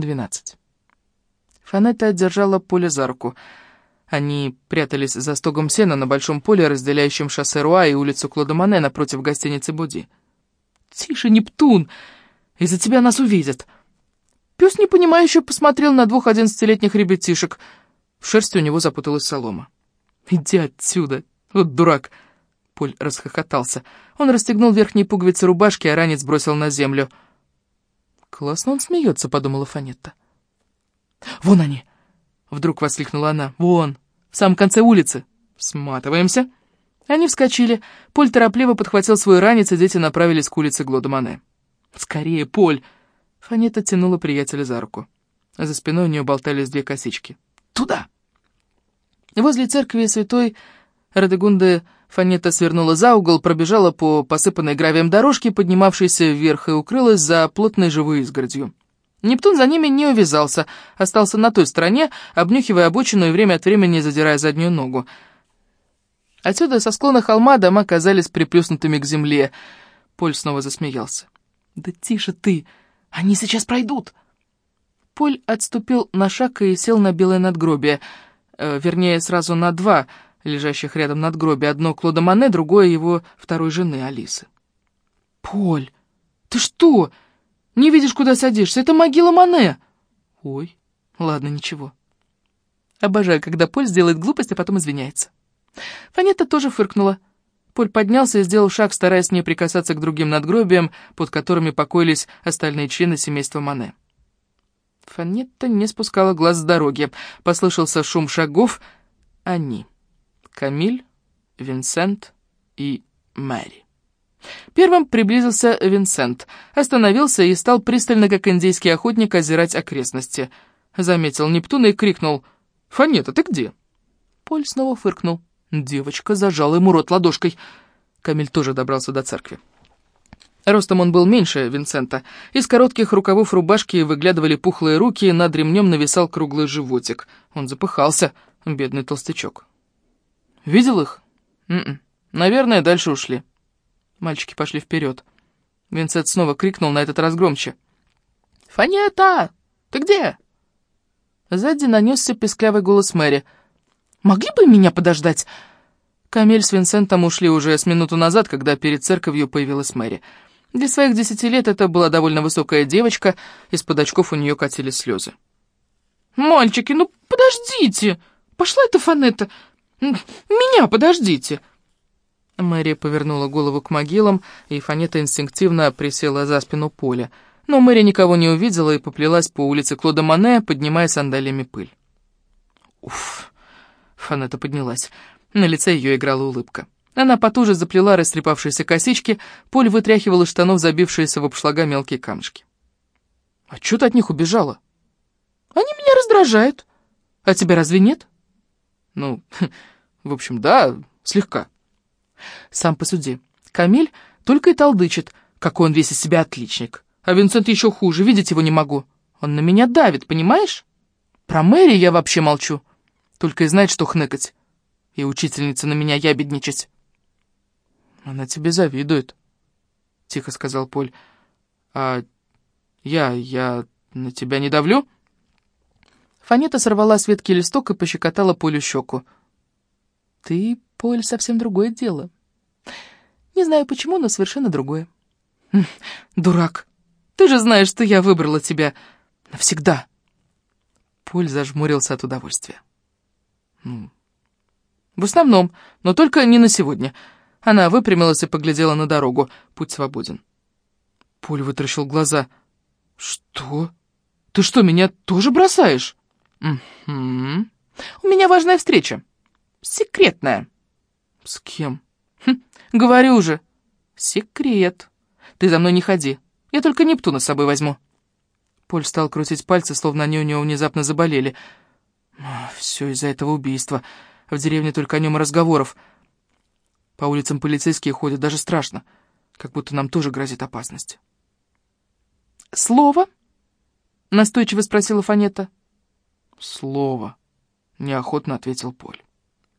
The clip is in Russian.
12. Фанетта держала поле за руку. Они прятались за стогом сена на большом поле, разделяющем шоссе Руа и улицу Клодомане напротив гостиницы Буди. «Тише, Нептун! Из-за тебя нас увидят!» Пес непонимающе посмотрел на двух одиннадцатилетних ребятишек. В шерсти у него запуталась солома. «Иди отсюда! Вот дурак!» Поль расхохотался. Он расстегнул верхние пуговицы рубашки, а ранец бросил на землю. «Классно он смеется», — подумала Фанетта. «Вон они!» — вдруг воскликнула она. «Вон, в самом конце улицы. Сматываемся!» Они вскочили. Поль торопливо подхватил свой ранец, и дети направились к улице Глодомане. «Скорее, Поль!» Фанета тянула приятеля за руку. За спиной у нее болтались две косички. «Туда!» Возле церкви святой Радегунды Фанета свернула за угол, пробежала по посыпанной гравием дорожке, поднимавшейся вверх, и укрылась за плотной живой изгородью. Нептун за ними не увязался, остался на той стороне, обнюхивая обочину и время от времени задирая заднюю ногу. Отсюда, со склона холма, дома казались приплюснутыми к земле. Поль снова засмеялся. «Да тише ты! Они сейчас пройдут!» Поль отступил на шаг и сел на белое надгробие. Э, вернее, сразу на два — лежащих рядом надгробие, одно Клода Мане, другое его второй жены Алисы. «Поль, ты что? Не видишь, куда садишься? Это могила Мане!» «Ой, ладно, ничего». Обожаю, когда Поль сделает глупость, а потом извиняется. Фанета тоже фыркнула. Поль поднялся и сделал шаг, стараясь не прикасаться к другим надгробиям, под которыми покоились остальные члены семейства Мане. Фанетта не спускала глаз с дороги. Послышался шум шагов. Они. Камиль, Винсент и Мэри. Первым приблизился Винсент, остановился и стал пристально, как индейский охотник, озирать окрестности. Заметил Нептуна и крикнул «Фанета, ты где?» Поль снова фыркнул. Девочка зажала ему рот ладошкой. Камиль тоже добрался до церкви. Ростом он был меньше Винсента. Из коротких рукавов рубашки выглядывали пухлые руки, над ремнем нависал круглый животик. Он запыхался, бедный толстячок. Видел их? Н м-м. -н. Наверное, дальше ушли. Мальчики пошли вперед. Винсент снова крикнул, на этот раз громче. «Фанета! Ты где?» Сзади нанесся песклявый голос Мэри. «Могли бы меня подождать?» Камель с Винсентом ушли уже с минуту назад, когда перед церковью появилась Мэри. Для своих десяти лет это была довольно высокая девочка, из-под очков у нее катились слезы. «Мальчики, ну подождите! Пошла эта Фанета! «Меня подождите!» Мэри повернула голову к могилам, и Фанета инстинктивно присела за спину Поля. Но Мэри никого не увидела и поплелась по улице Клода Мане, поднимая сандалиями пыль. «Уф!» Фанета поднялась. На лице ее играла улыбка. Она потуже заплела растрепавшиеся косички, Поль вытряхивал из штанов забившиеся в обшлага мелкие камешки. «А чё ты от них убежала?» «Они меня раздражают. А тебя разве нет?» Ну, в общем, да, слегка. Сам посуди. Камиль только и толдычит, какой он весь из себя отличник. А Винсент еще хуже, видеть его не могу. Он на меня давит, понимаешь? Про Мэри я вообще молчу. Только и знает, что хныкать. И учительница на меня ябедничать. Она тебе завидует, — тихо сказал Поль. А я, я на тебя не давлю? — Фанета сорвала с ветки листок и пощекотала Полю щеку. «Ты, Поль, совсем другое дело. Не знаю почему, но совершенно другое». Хм, «Дурак! Ты же знаешь, что я выбрала тебя навсегда!» Поль зажмурился от удовольствия. «Ну, в основном, но только не на сегодня». Она выпрямилась и поглядела на дорогу. Путь свободен. Поль вытаращил глаза. «Что? Ты что, меня тоже бросаешь?» «Угу. У меня важная встреча. Секретная». «С кем?» хм, «Говорю же. Секрет. Ты за мной не ходи. Я только Нептуна с собой возьму». Поль стал крутить пальцы, словно они у него внезапно заболели. «Все из-за этого убийства. В деревне только о нем и разговоров. По улицам полицейские ходят, даже страшно. Как будто нам тоже грозит опасность». «Слово?» — настойчиво спросила Фанета. «Слово», — неохотно ответил Поль.